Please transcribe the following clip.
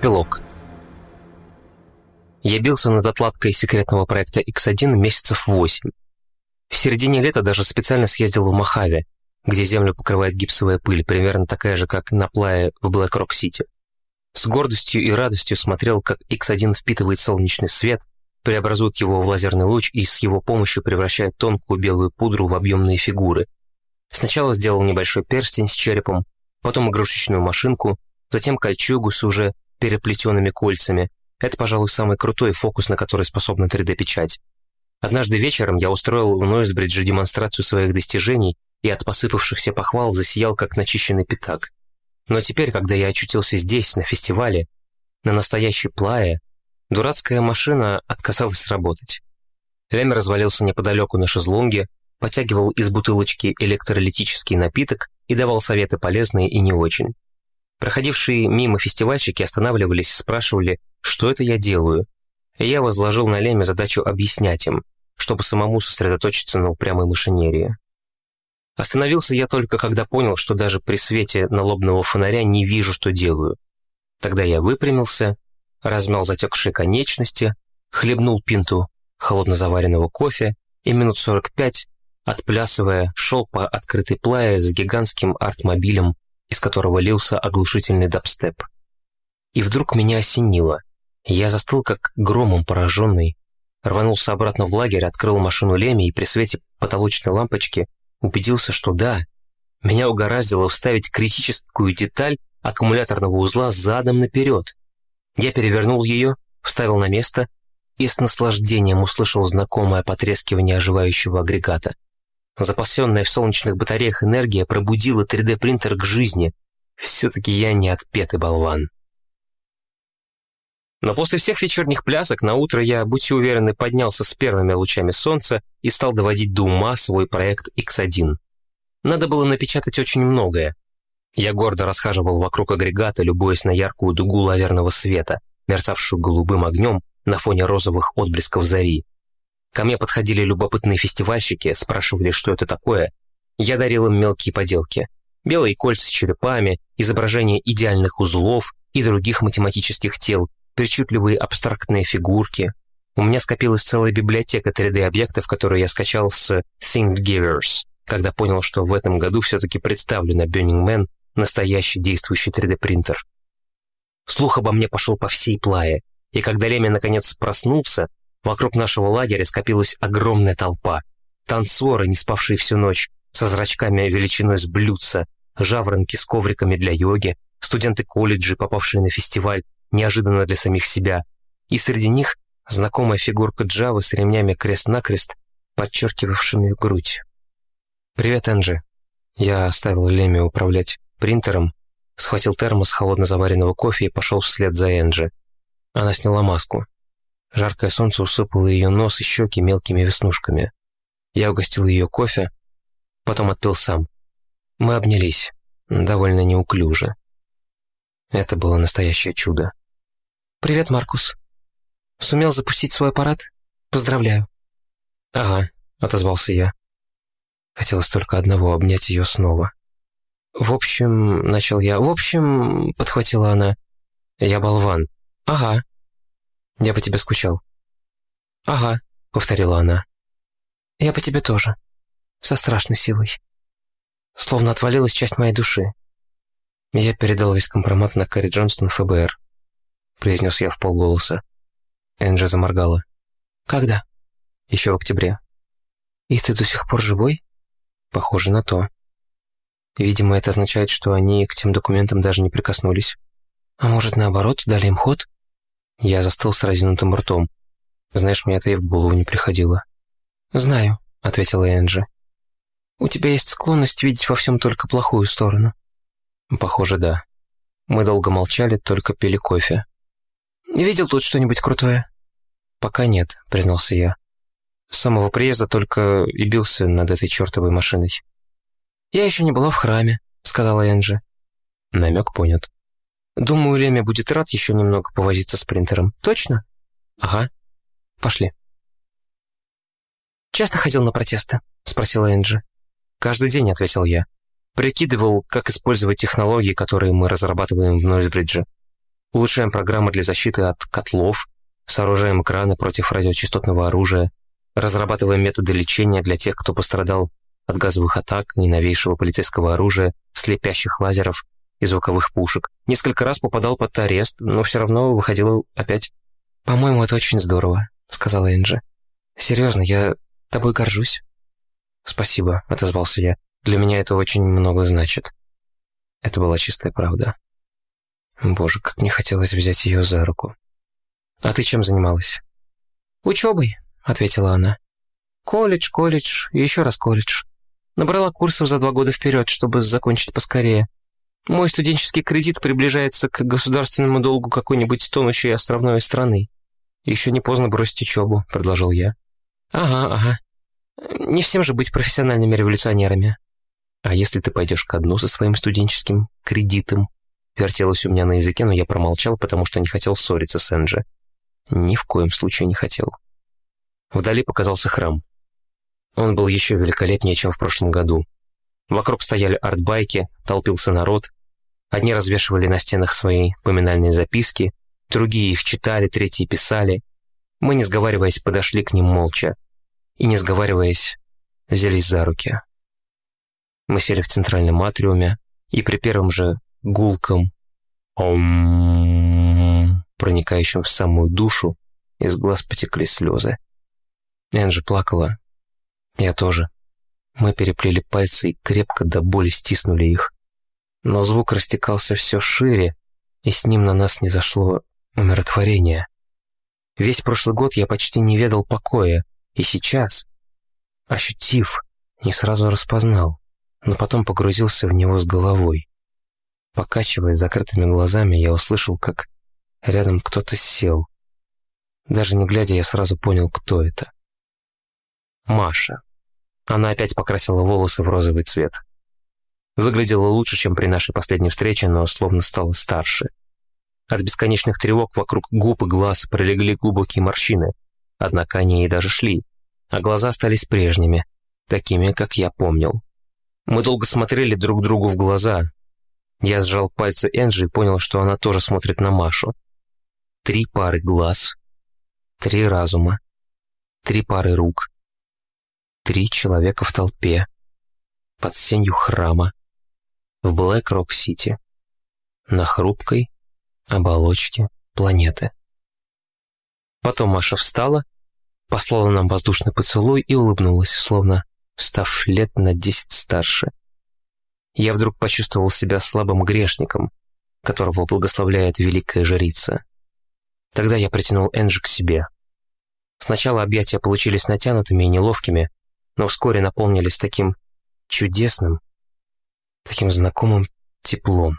Эпилог. Я бился над отладкой секретного проекта X1 месяцев 8. В середине лета даже специально съездил в Мохаве, где землю покрывает гипсовая пыль, примерно такая же, как на плае в Блэк-Рок-Сити. С гордостью и радостью смотрел, как X1 впитывает солнечный свет, преобразует его в лазерный луч и с его помощью превращает тонкую белую пудру в объемные фигуры. Сначала сделал небольшой перстень с черепом, потом игрушечную машинку, затем кольчугу с уже переплетенными кольцами. Это, пожалуй, самый крутой фокус, на который способна 3D-печать. Однажды вечером я устроил в Нойсбридже демонстрацию своих достижений и от посыпавшихся похвал засиял, как начищенный пятак. Но теперь, когда я очутился здесь, на фестивале, на настоящей плае, дурацкая машина отказалась работать. Лем развалился неподалеку на шезлонге, потягивал из бутылочки электролитический напиток и давал советы полезные и не очень. Проходившие мимо фестивальщики останавливались и спрашивали, что это я делаю. И я возложил на Леме задачу объяснять им, чтобы самому сосредоточиться на упрямой машинерии. Остановился я только, когда понял, что даже при свете налобного фонаря не вижу, что делаю. Тогда я выпрямился, размял затекшие конечности, хлебнул пинту холодно заваренного кофе и минут 45, отплясывая, шел по открытой плае с гигантским артмобилем из которого лился оглушительный дабстеп. И вдруг меня осенило. Я застыл, как громом пораженный, рванулся обратно в лагерь, открыл машину Леми и при свете потолочной лампочки убедился, что да, меня угораздило вставить критическую деталь аккумуляторного узла задом наперед. Я перевернул ее, вставил на место и с наслаждением услышал знакомое потрескивание оживающего агрегата. Запасенная в солнечных батареях энергия пробудила 3D-принтер к жизни. Все-таки я не отпетый болван. Но после всех вечерних плясок на утро я, будьте уверены, поднялся с первыми лучами солнца и стал доводить до ума свой проект X1. Надо было напечатать очень многое. Я гордо расхаживал вокруг агрегата, любуясь на яркую дугу лазерного света, мерцавшую голубым огнем на фоне розовых отблесков зари. Ко мне подходили любопытные фестивальщики, спрашивали, что это такое. Я дарил им мелкие поделки. Белые кольца с черепами, изображения идеальных узлов и других математических тел, причудливые абстрактные фигурки. У меня скопилась целая библиотека 3D-объектов, которую я скачал с ThinkGivers, когда понял, что в этом году все-таки представлю на Burning Man настоящий действующий 3D-принтер. Слух обо мне пошел по всей плае, и когда Леми наконец проснулся, Вокруг нашего лагеря скопилась огромная толпа. Танцоры, не спавшие всю ночь, со зрачками величиной с блюдца, жаворонки с ковриками для йоги, студенты колледжа, попавшие на фестиваль, неожиданно для самих себя. И среди них знакомая фигурка Джавы с ремнями крест-накрест, подчеркивавшими грудь. «Привет, Энджи». Я оставил Леми управлять принтером, схватил термос холодно заваренного кофе и пошел вслед за Энджи. Она сняла маску. Жаркое солнце усыпало ее нос и щеки мелкими веснушками. Я угостил ее кофе, потом отпил сам. Мы обнялись, довольно неуклюже. Это было настоящее чудо. «Привет, Маркус. Сумел запустить свой аппарат? Поздравляю». «Ага», — отозвался я. Хотелось только одного — обнять ее снова. «В общем...» — начал я. «В общем...» — подхватила она. «Я болван». «Ага», я по тебе скучал». «Ага», — повторила она. «Я по тебе тоже. Со страшной силой. Словно отвалилась часть моей души. Я передал весь компромат на Кэрри Джонстон ФБР», — произнес я в полголоса. Энджи заморгала. «Когда?» «Еще в октябре». «И ты до сих пор живой?» «Похоже на то». Видимо, это означает, что они к тем документам даже не прикоснулись. А может, наоборот, дали им ход? Я застыл с разинутым ртом. Знаешь, мне это и в голову не приходило. «Знаю», — ответила Энджи. «У тебя есть склонность видеть во всем только плохую сторону». «Похоже, да. Мы долго молчали, только пили кофе». «Видел тут что-нибудь крутое?» «Пока нет», — признался я. С самого приезда только и бился над этой чертовой машиной. «Я еще не была в храме», — сказала Энджи. Намек понят. Думаю, Леме будет рад еще немного повозиться с принтером. Точно? Ага. Пошли. Часто ходил на протесты? Спросила Энджи. Каждый день, ответил я. Прикидывал, как использовать технологии, которые мы разрабатываем в Нойсбридже. Улучшаем программы для защиты от котлов, сооружаем экраны против радиочастотного оружия, разрабатываем методы лечения для тех, кто пострадал от газовых атак и новейшего полицейского оружия, слепящих лазеров и звуковых пушек. Несколько раз попадал под арест, но все равно выходил опять. «По-моему, это очень здорово», — сказала Энджи. «Серьезно, я тобой горжусь». «Спасибо», — отозвался я. «Для меня это очень много значит». Это была чистая правда. Боже, как мне хотелось взять ее за руку. «А ты чем занималась?» «Учебой», — ответила она. «Колледж, колледж, еще раз колледж. Набрала курсов за два года вперед, чтобы закончить поскорее. Мой студенческий кредит приближается к государственному долгу какой-нибудь тонущей островной страны. Еще не поздно бросить учебу», — предложил я. «Ага, ага. Не всем же быть профессиональными революционерами». «А если ты пойдешь ко дну со своим студенческим кредитом?» Вертелось у меня на языке, но я промолчал, потому что не хотел ссориться с Энджи. Ни в коем случае не хотел. Вдали показался храм. Он был еще великолепнее, чем в прошлом году. Вокруг стояли артбайки, толпился народ. Одни развешивали на стенах свои поминальные записки, другие их читали, третьи писали. Мы, не сговариваясь, подошли к ним молча. И, не сговариваясь, взялись за руки. Мы сели в центральном атриуме, и при первом же гулком «Ом», проникающим в самую душу, из глаз потекли слезы. Энджи плакала. Я тоже. Мы переплели пальцы и крепко до боли стиснули их. Но звук растекался все шире, и с ним на нас не зашло умиротворение. Весь прошлый год я почти не ведал покоя, и сейчас, ощутив, не сразу распознал, но потом погрузился в него с головой. Покачивая закрытыми глазами, я услышал, как рядом кто-то сел. Даже не глядя, я сразу понял, кто это. Маша. Она опять покрасила волосы в розовый цвет. Выглядела лучше, чем при нашей последней встрече, но словно стала старше. От бесконечных тревог вокруг губ и глаз пролегли глубокие морщины. Однако они и даже шли, а глаза остались прежними, такими, как я помнил. Мы долго смотрели друг другу в глаза, я сжал пальцы Энджи и понял, что она тоже смотрит на Машу. Три пары глаз, три разума, три пары рук, три человека в толпе, под сенью храма, в Блэк-Рок-Сити, на хрупкой оболочке планеты. Потом Маша встала, послала нам воздушный поцелуй и улыбнулась, словно став лет на десять старше я вдруг почувствовал себя слабым грешником, которого благословляет великая жрица. Тогда я притянул Энджи к себе. Сначала объятия получились натянутыми и неловкими, но вскоре наполнились таким чудесным, таким знакомым теплом.